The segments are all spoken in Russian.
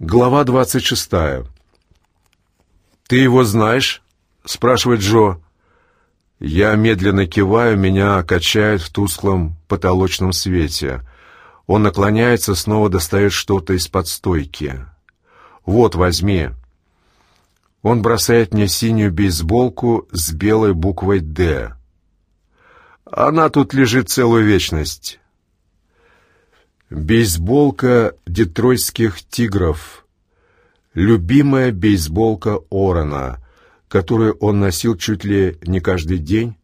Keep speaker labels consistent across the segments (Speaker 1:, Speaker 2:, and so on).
Speaker 1: Глава двадцать шестая. «Ты его знаешь?» — спрашивает Джо. Я медленно киваю, меня качает в тусклом потолочном свете. Он наклоняется, снова достает что-то из-под стойки. «Вот, возьми». Он бросает мне синюю бейсболку с белой буквой «Д». Она тут лежит целую вечность. Бейсболка детройтских тигров. Любимая бейсболка Орона, которую он носил чуть ли не каждый день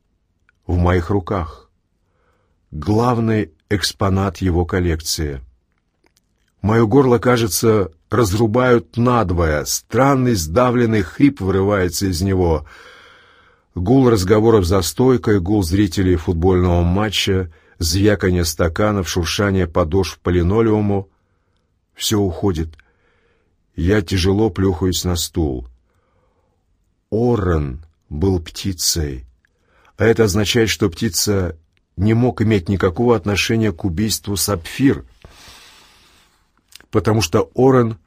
Speaker 1: в моих руках. Главный экспонат его коллекции. Мое горло, кажется, разрубают надвое. Странный сдавленный хрип вырывается из него. Гул разговоров за стойкой, гул зрителей футбольного матча — звяканье стаканов, шуршание подошв по линолеуму. Все уходит. Я тяжело плюхаюсь на стул. Орен был птицей. А это означает, что птица не мог иметь никакого отношения к убийству Сапфир, потому что Орен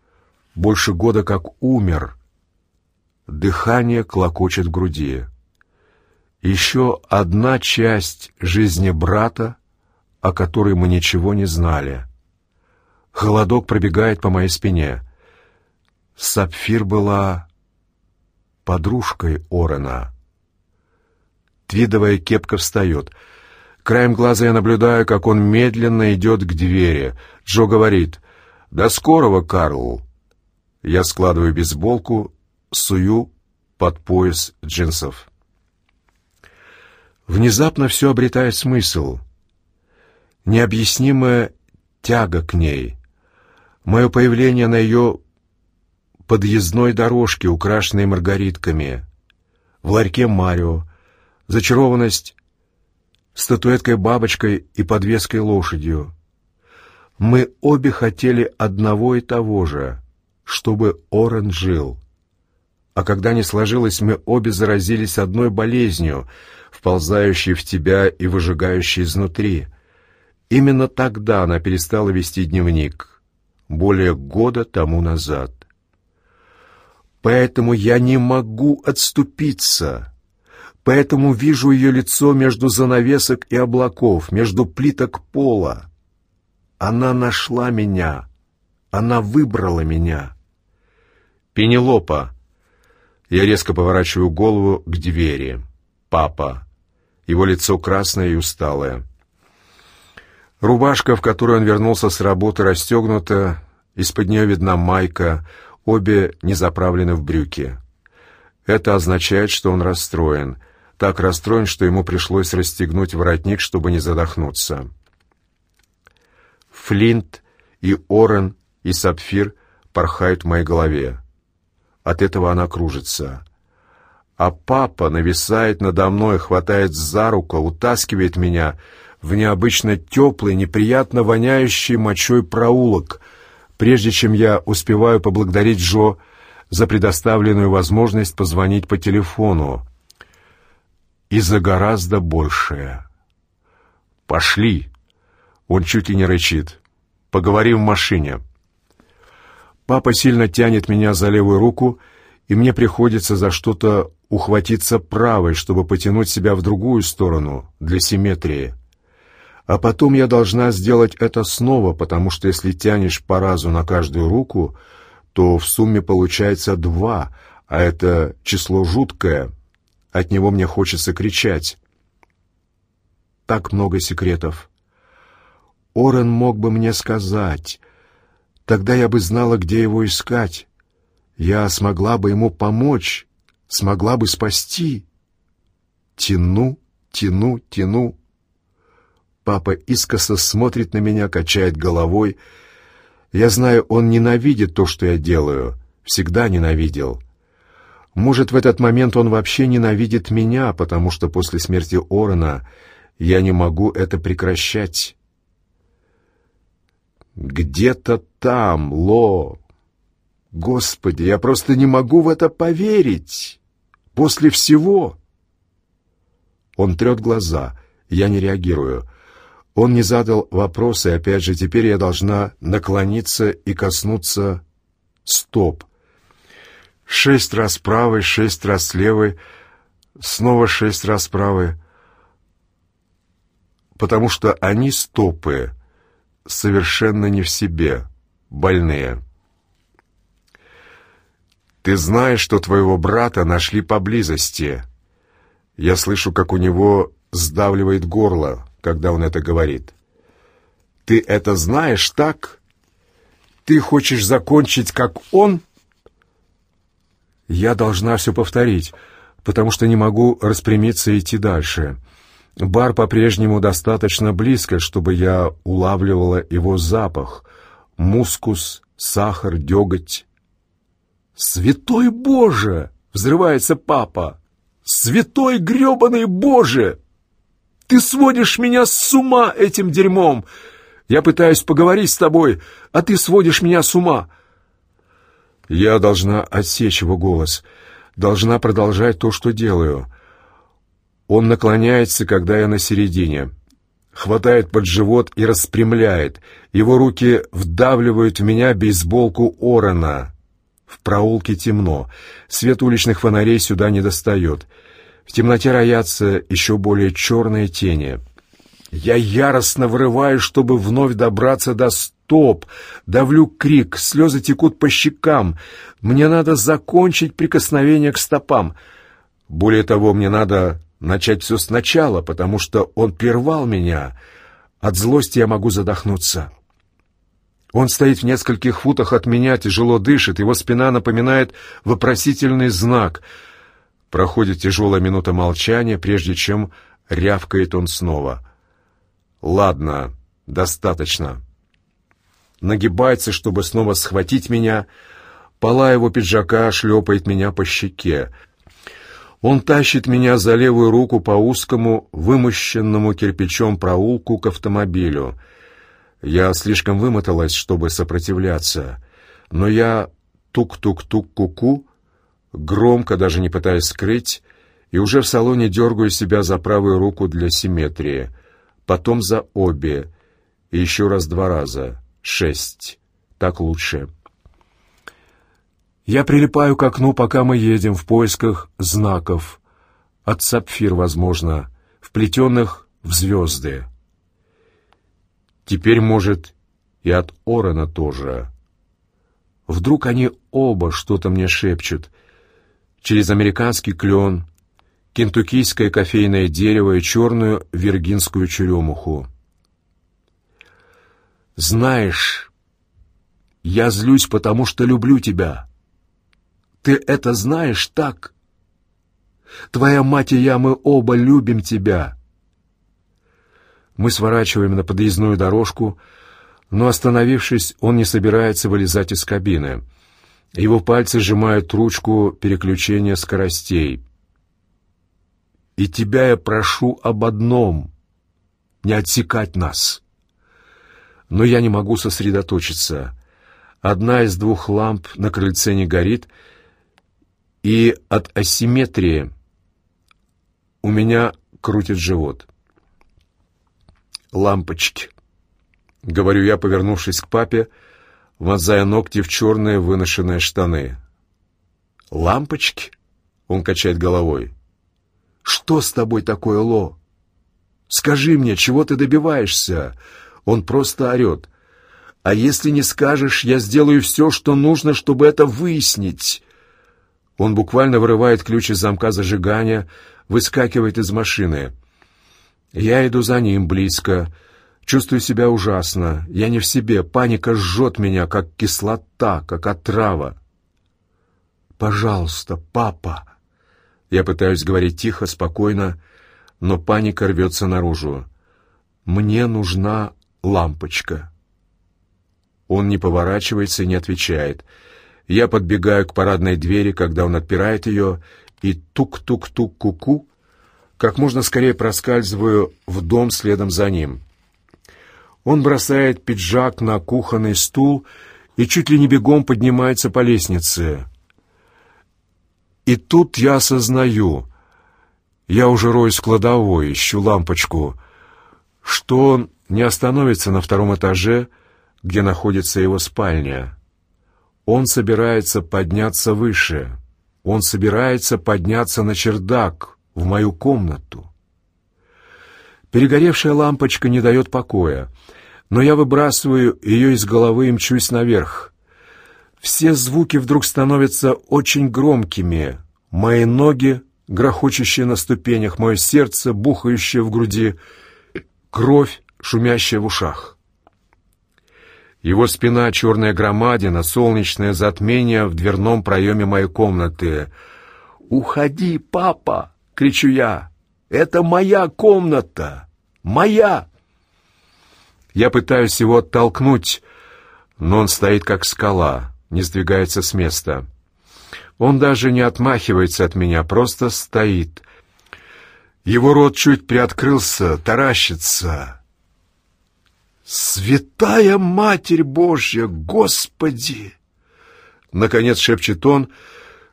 Speaker 1: больше года как умер. Дыхание клокочет в груди. Еще одна часть жизни брата, о которой мы ничего не знали. Холодок пробегает по моей спине. Сапфир была подружкой Орена. Твидовая кепка встает. Краем глаза я наблюдаю, как он медленно идет к двери. Джо говорит «До скорого, Карл!» Я складываю бейсболку, сую под пояс джинсов. Внезапно все обретает смысл. Необъяснимая тяга к ней. Мое появление на ее подъездной дорожке, украшенной маргаритками. В ларьке Марио. Зачарованность статуэткой-бабочкой и подвеской лошадью. Мы обе хотели одного и того же, чтобы Орен жил. А когда не сложилось, мы обе заразились одной болезнью — вползающей в тебя и выжигающей изнутри. Именно тогда она перестала вести дневник, более года тому назад. Поэтому я не могу отступиться. Поэтому вижу ее лицо между занавесок и облаков, между плиток пола. Она нашла меня. Она выбрала меня. Пенелопа. Я резко поворачиваю голову к двери. Папа. Его лицо красное и усталое. Рубашка, в которой он вернулся с работы, расстегнута, из-под нее видна майка, обе не заправлены в брюки. Это означает, что он расстроен. Так расстроен, что ему пришлось расстегнуть воротник, чтобы не задохнуться. Флинт и Орен и Сапфир порхают в моей голове. От этого она кружится а папа нависает надо мной, хватает за руку, утаскивает меня в необычно теплый, неприятно воняющий мочой проулок, прежде чем я успеваю поблагодарить Джо за предоставленную возможность позвонить по телефону. И за гораздо большее. «Пошли!» Он чуть ли не рычит. «Поговорим в машине». Папа сильно тянет меня за левую руку, и мне приходится за что-то ухватиться правой, чтобы потянуть себя в другую сторону, для симметрии. А потом я должна сделать это снова, потому что если тянешь по разу на каждую руку, то в сумме получается два, а это число жуткое. От него мне хочется кричать. Так много секретов. Орен мог бы мне сказать. Тогда я бы знала, где его искать. Я смогла бы ему помочь, смогла бы спасти. Тяну, тяну, тяну. Папа искоса смотрит на меня, качает головой. Я знаю, он ненавидит то, что я делаю. Всегда ненавидел. Может, в этот момент он вообще ненавидит меня, потому что после смерти Орена я не могу это прекращать. Где-то там, Ло, Господи, я просто не могу в это поверить. После всего. Он трет глаза. Я не реагирую. Он не задал вопроса, и опять же, теперь я должна наклониться и коснуться Стоп. Шесть раз правой, шесть раз левой, снова шесть раз правой. Потому что они, стопы, совершенно не в себе, больные. Ты знаешь, что твоего брата нашли поблизости. Я слышу, как у него сдавливает горло, когда он это говорит. Ты это знаешь, так? Ты хочешь закончить, как он? Я должна все повторить, потому что не могу распрямиться и идти дальше. Бар по-прежнему достаточно близко, чтобы я улавливала его запах. Мускус, сахар, деготь. «Святой Боже!» — взрывается папа. «Святой гребаный Боже! Ты сводишь меня с ума этим дерьмом! Я пытаюсь поговорить с тобой, а ты сводишь меня с ума!» Я должна отсечь его голос, должна продолжать то, что делаю. Он наклоняется, когда я на середине, хватает под живот и распрямляет. Его руки вдавливают в меня бейсболку Орена. В проулке темно. Свет уличных фонарей сюда не достает. В темноте роятся еще более черные тени. Я яростно врываюсь, чтобы вновь добраться до стоп. Давлю крик, слезы текут по щекам. Мне надо закончить прикосновение к стопам. Более того, мне надо начать все сначала, потому что он прервал меня. От злости я могу задохнуться. Он стоит в нескольких футах от меня, тяжело дышит, его спина напоминает вопросительный знак. Проходит тяжелая минута молчания, прежде чем рявкает он снова. «Ладно, достаточно». Нагибается, чтобы снова схватить меня. Пола его пиджака шлепает меня по щеке. Он тащит меня за левую руку по узкому, вымощенному кирпичом проулку к автомобилю — я слишком вымоталась, чтобы сопротивляться, но я тук-тук-тук-ку-ку, громко, даже не пытаясь скрыть, и уже в салоне дергаю себя за правую руку для симметрии, потом за обе, и еще раз два раза. Шесть. Так лучше. Я прилипаю к окну, пока мы едем в поисках знаков. От сапфир, возможно, вплетенных в звезды. Теперь, может, и от Орена тоже. Вдруг они оба что-то мне шепчут. Через американский клен, кентуккийское кофейное дерево и черную виргинскую черемуху. «Знаешь, я злюсь, потому что люблю тебя. Ты это знаешь так? Твоя мать и я, мы оба любим тебя». Мы сворачиваем на подъездную дорожку, но, остановившись, он не собирается вылезать из кабины. Его пальцы сжимают ручку переключения скоростей. «И тебя я прошу об одном — не отсекать нас». Но я не могу сосредоточиться. Одна из двух ламп на крыльце не горит, и от асимметрии у меня крутит живот лампочки. Говорю я, повернувшись к папе, вонзая ногти в черные выношенные штаны. «Лампочки?» — он качает головой. «Что с тобой такое, Ло? Скажи мне, чего ты добиваешься?» Он просто орет. «А если не скажешь, я сделаю все, что нужно, чтобы это выяснить». Он буквально вырывает ключ из замка зажигания, выскакивает из машины — я иду за ним близко. Чувствую себя ужасно. Я не в себе. Паника жжет меня, как кислота, как отрава. «Пожалуйста, папа!» Я пытаюсь говорить тихо, спокойно, но паника рвется наружу. «Мне нужна лампочка». Он не поворачивается и не отвечает. Я подбегаю к парадной двери, когда он отпирает ее, и тук-тук-тук-ку-ку как можно скорее проскальзываю в дом следом за ним. Он бросает пиджак на кухонный стул и чуть ли не бегом поднимается по лестнице. И тут я осознаю, я уже роюсь в кладовой, ищу лампочку, что он не остановится на втором этаже, где находится его спальня. Он собирается подняться выше. Он собирается подняться на чердак, в мою комнату. Перегоревшая лампочка не дает покоя, но я выбрасываю ее из головы и мчусь наверх. Все звуки вдруг становятся очень громкими. Мои ноги, грохочущие на ступенях, мое сердце, бухающее в груди, кровь, шумящая в ушах. Его спина — черная громадина, солнечное затмение в дверном проеме моей комнаты. «Уходи, папа!» — кричу я. «Это моя комната! Моя!» Я пытаюсь его оттолкнуть, но он стоит как скала, не сдвигается с места. Он даже не отмахивается от меня, просто стоит. Его рот чуть приоткрылся, таращится. «Святая Матерь Божья, Господи!» Наконец шепчет он,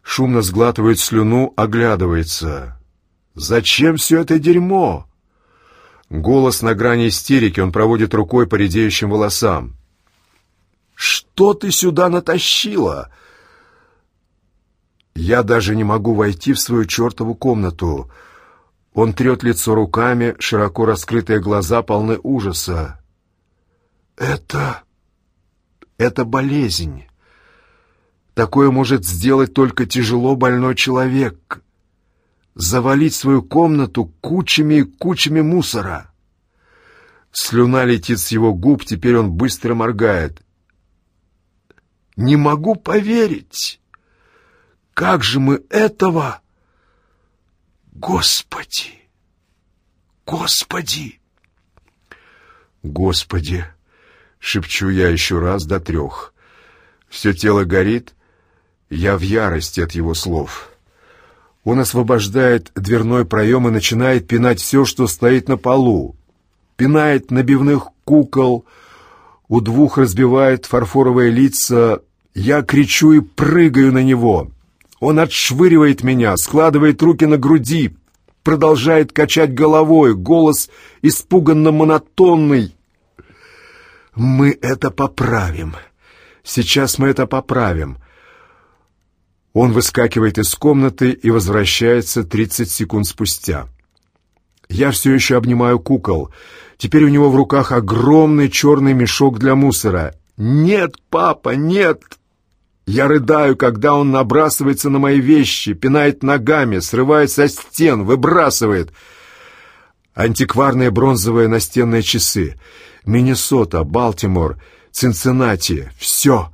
Speaker 1: шумно сглатывает слюну, оглядывается. «Зачем все это дерьмо?» Голос на грани истерики, он проводит рукой по редеющим волосам. «Что ты сюда натащила?» Я даже не могу войти в свою чертову комнату. Он трет лицо руками, широко раскрытые глаза полны ужаса. «Это... это болезнь. Такое может сделать только тяжело больной человек. Завалить свою комнату кучами и кучами мусора». Слюна летит с его губ, теперь он быстро моргает. «Не могу поверить! Как же мы этого...» Господи! Господи! Господи! Шепчу я еще раз до трех. Все тело горит, я в ярости от его слов. Он освобождает дверной проем и начинает пинать все, что стоит на полу. Пинает набивных кукол, у двух разбивает фарфоровые лица. Я кричу и прыгаю на него. Он отшвыривает меня, складывает руки на груди, продолжает качать головой, голос испуганно монотонный. «Мы это поправим. Сейчас мы это поправим». Он выскакивает из комнаты и возвращается 30 секунд спустя. Я все еще обнимаю кукол. Теперь у него в руках огромный черный мешок для мусора. «Нет, папа, нет!» Я рыдаю, когда он набрасывается на мои вещи, пинает ногами, срывает со стен, выбрасывает. Антикварные бронзовые настенные часы. Миннесота, Балтимор, Цинциннати. Все.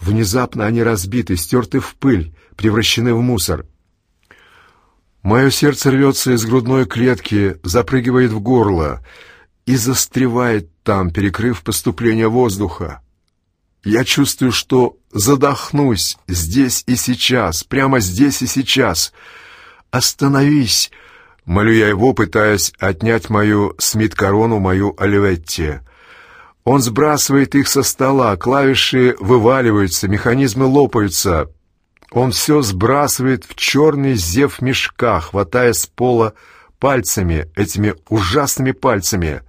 Speaker 1: Внезапно они разбиты, стерты в пыль, превращены в мусор. Мое сердце рвется из грудной клетки, запрыгивает в горло и застревает там, перекрыв поступление воздуха. Я чувствую, что задохнусь здесь и сейчас, прямо здесь и сейчас. Остановись, молю я его, пытаясь отнять мою Смит-корону, мою Оливетти. Он сбрасывает их со стола, клавиши вываливаются, механизмы лопаются. Он все сбрасывает в черный зев мешка, хватая с пола пальцами, этими ужасными пальцами.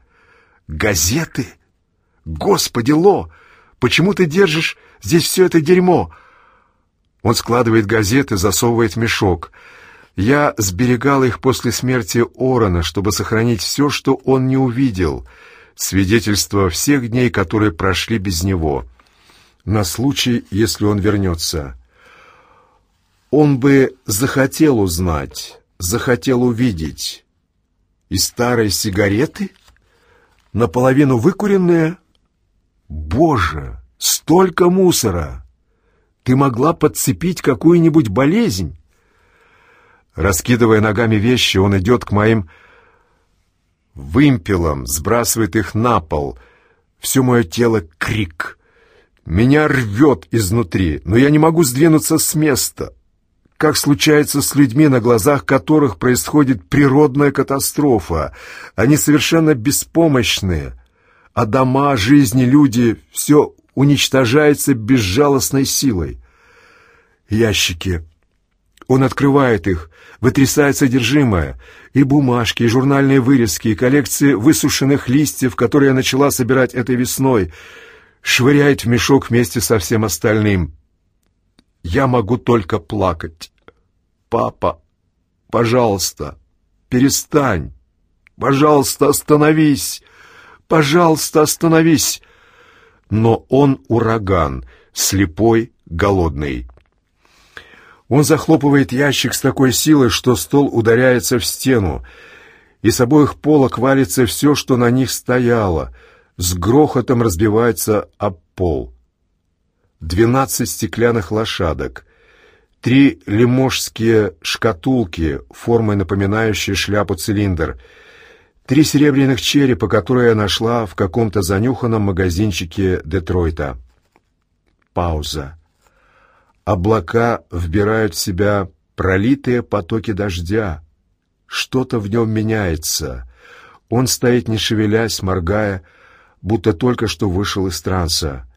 Speaker 1: «Газеты? Господи, Ло!» Почему ты держишь здесь все это дерьмо?» Он складывает газеты, засовывает мешок. Я сберегал их после смерти Орона, чтобы сохранить все, что он не увидел, свидетельство всех дней, которые прошли без него, на случай, если он вернется. Он бы захотел узнать, захотел увидеть. И старые сигареты, наполовину выкуренные, Боже, столько мусора! Ты могла подцепить какую-нибудь болезнь? Раскидывая ногами вещи, он идет к моим вымпелам, сбрасывает их на пол. Все мое тело — крик. Меня рвет изнутри, но я не могу сдвинуться с места. Как случается с людьми, на глазах которых происходит природная катастрофа. Они совершенно беспомощные — а дома, жизни, люди — все уничтожается безжалостной силой. Ящики. Он открывает их, вытрясает содержимое, и бумажки, и журнальные вырезки, и коллекции высушенных листьев, которые я начала собирать этой весной, швыряет в мешок вместе со всем остальным. Я могу только плакать. Папа, пожалуйста, перестань. Пожалуйста, остановись. Пожалуйста, остановись. Но он ураган, слепой, голодный. Он захлопывает ящик с такой силой, что стол ударяется в стену, и с обоих полок валится все, что на них стояло, с грохотом разбивается об пол. Двенадцать стеклянных лошадок, три лиможские шкатулки, формой напоминающие шляпу-цилиндр, три серебряных черепа, которые я нашла в каком-то занюханном магазинчике Детройта. Пауза. Облака вбирают в себя пролитые потоки дождя. Что-то в нем меняется. Он стоит, не шевелясь, моргая, будто только что вышел из транса,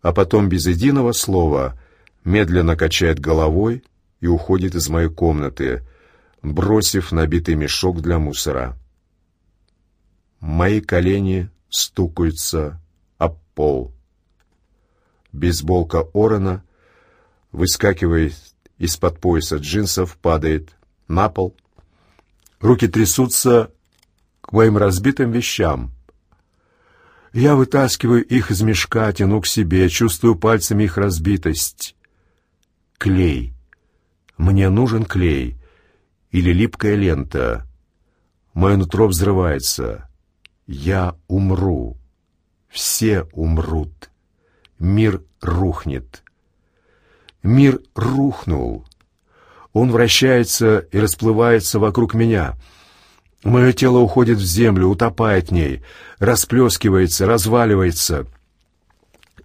Speaker 1: а потом без единого слова медленно качает головой и уходит из моей комнаты, бросив набитый мешок для мусора. Мои колени стукаются об пол. Бейсболка Орена, выскакивая из-под пояса джинсов, падает на пол. Руки трясутся к моим разбитым вещам. Я вытаскиваю их из мешка, тяну к себе, чувствую пальцами их разбитость. Клей. Мне нужен клей. Или липкая лента. Мое нутро взрывается. Я умру. Все умрут. Мир рухнет. Мир рухнул. Он вращается и расплывается вокруг меня — Мое тело уходит в землю, утопает в ней, расплескивается, разваливается.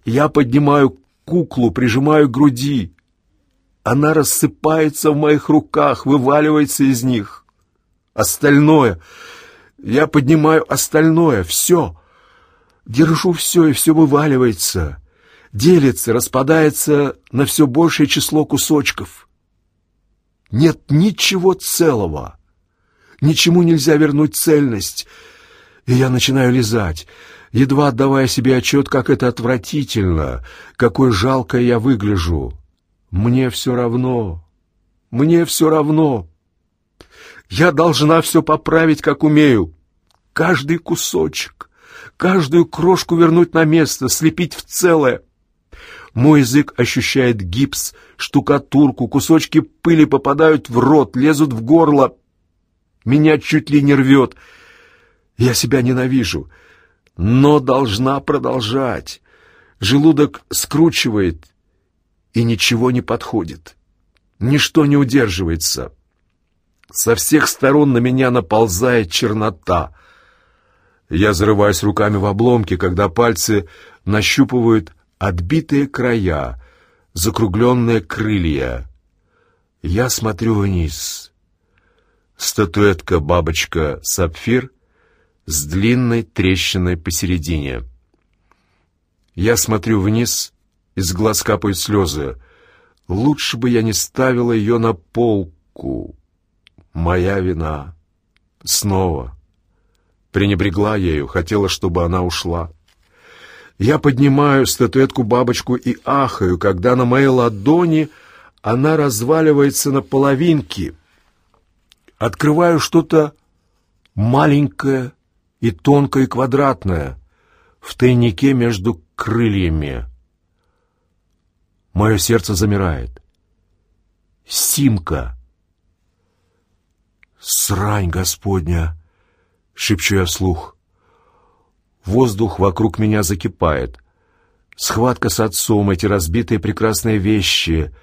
Speaker 1: Я поднимаю куклу, прижимаю к груди. Она рассыпается в моих руках, вываливается из них. Остальное... Я поднимаю остальное, все. Держу все, и все вываливается. Делится, распадается на все большее число кусочков. Нет ничего целого. Ничему нельзя вернуть цельность. И я начинаю лизать, едва отдавая себе отчет, как это отвратительно, какой жалко я выгляжу. Мне все равно. Мне все равно. Я должна все поправить, как умею. Каждый кусочек, каждую крошку вернуть на место, слепить в целое. Мой язык ощущает гипс, штукатурку, кусочки пыли попадают в рот, лезут в горло. Меня чуть ли не рвет. Я себя ненавижу, но должна продолжать. Желудок скручивает, и ничего не подходит. Ничто не удерживается. Со всех сторон на меня наползает чернота. Я зарываюсь руками в обломки, когда пальцы нащупывают отбитые края, закругленные крылья. Я смотрю вниз статуэтка-бабочка сапфир с длинной трещиной посередине. Я смотрю вниз, из глаз капают слезы. Лучше бы я не ставила ее на полку. Моя вина. Снова. Пренебрегла ею, хотела, чтобы она ушла. Я поднимаю статуэтку-бабочку и ахаю, когда на моей ладони она разваливается на половинки — открываю что-то маленькое и тонкое и квадратное в тайнике между крыльями. Мое сердце замирает. Симка. «Срань Господня!» — шепчу я вслух. Воздух вокруг меня закипает. Схватка с отцом, эти разбитые прекрасные вещи —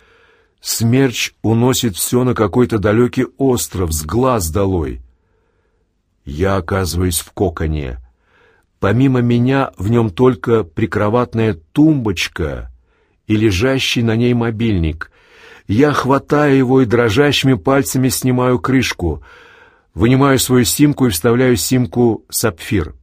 Speaker 1: Смерч уносит все на какой-то далекий остров, с глаз долой. Я оказываюсь в коконе. Помимо меня в нем только прикроватная тумбочка и лежащий на ней мобильник. Я хватаю его и дрожащими пальцами снимаю крышку, вынимаю свою симку и вставляю симку «Сапфир».